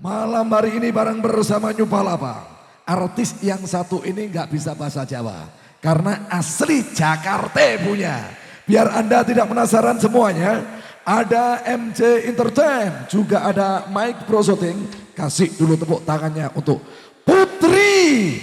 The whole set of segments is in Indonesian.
Malam hari ini bareng bersama Nyupalapa. Artis yang satu ini nggak bisa bahasa Jawa. Karena asli Jakarta punya. Biar Anda tidak penasaran semuanya. Ada MC Entertain. Juga ada Mike Prosoting. Kasih dulu tepuk tangannya untuk Putri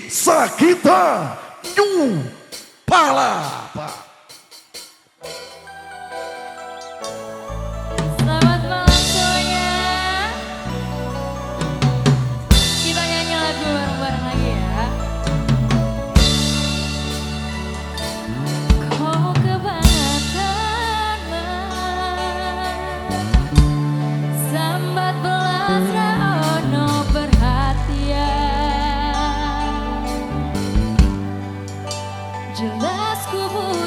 de lasco.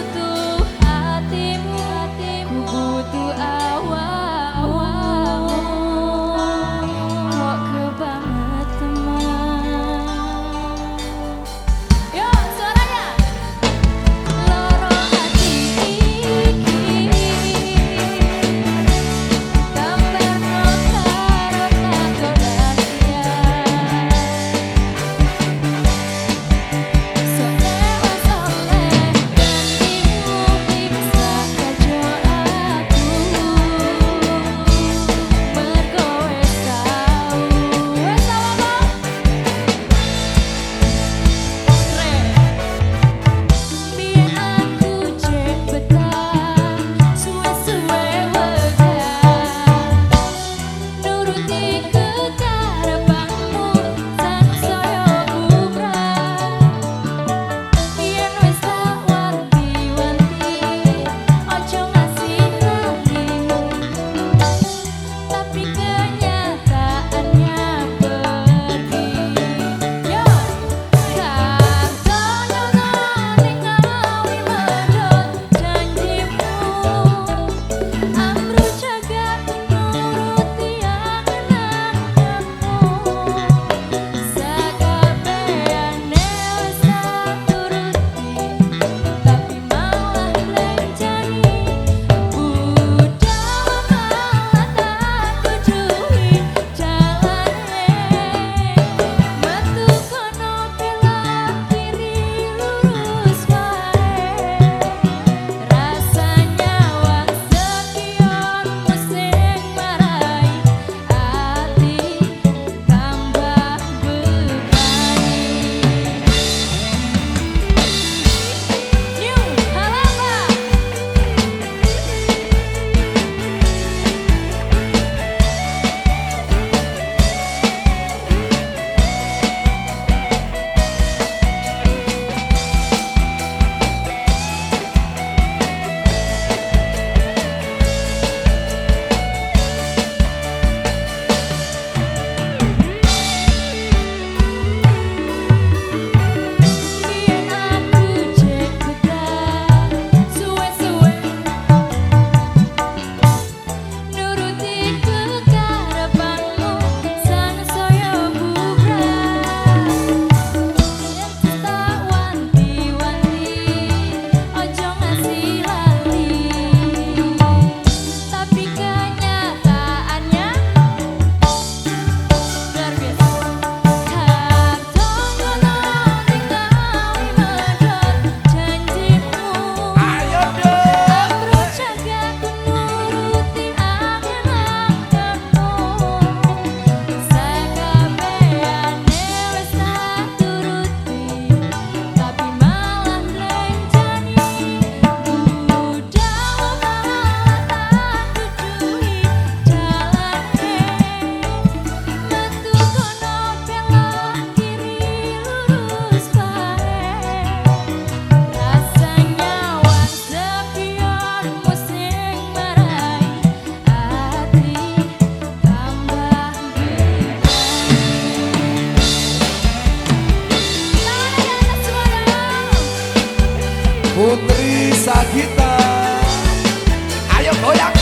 Oh yeah.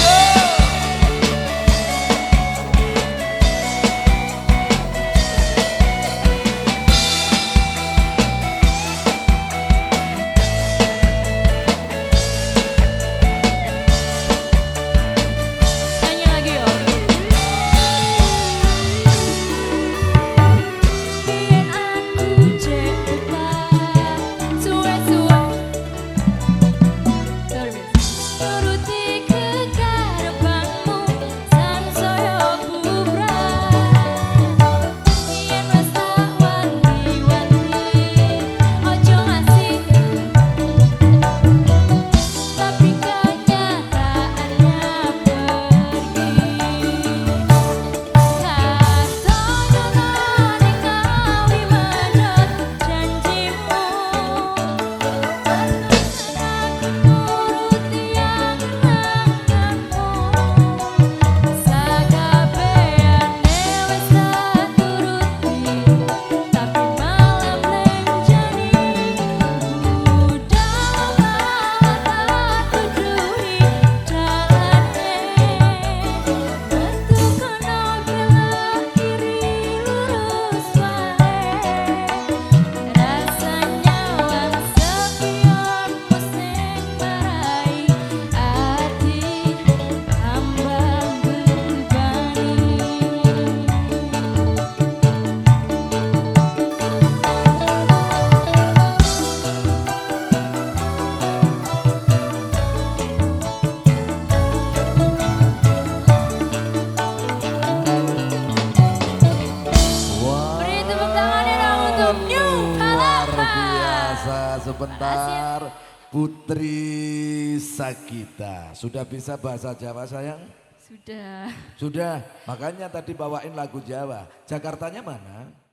Sebentar. Putri Sakita. Sudah bisa bahasa Jawa sayang? Sudah. Sudah. Makanya tadi bawain lagu Jawa. Jakartanya mana?